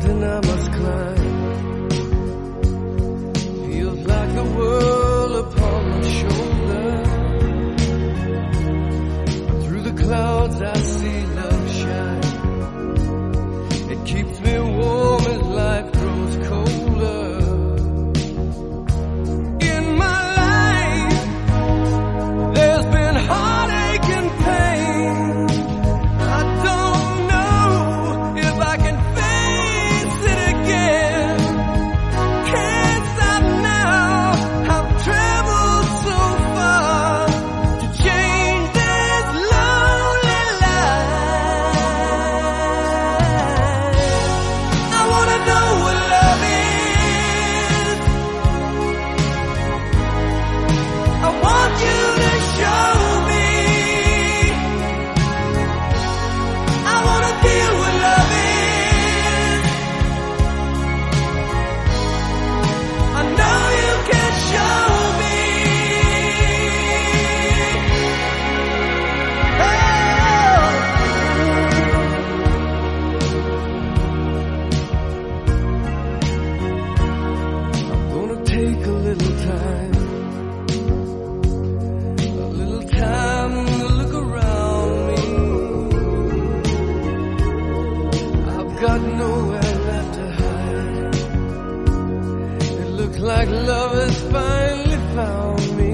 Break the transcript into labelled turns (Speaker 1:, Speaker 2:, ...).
Speaker 1: 的那么。like love has finally found me.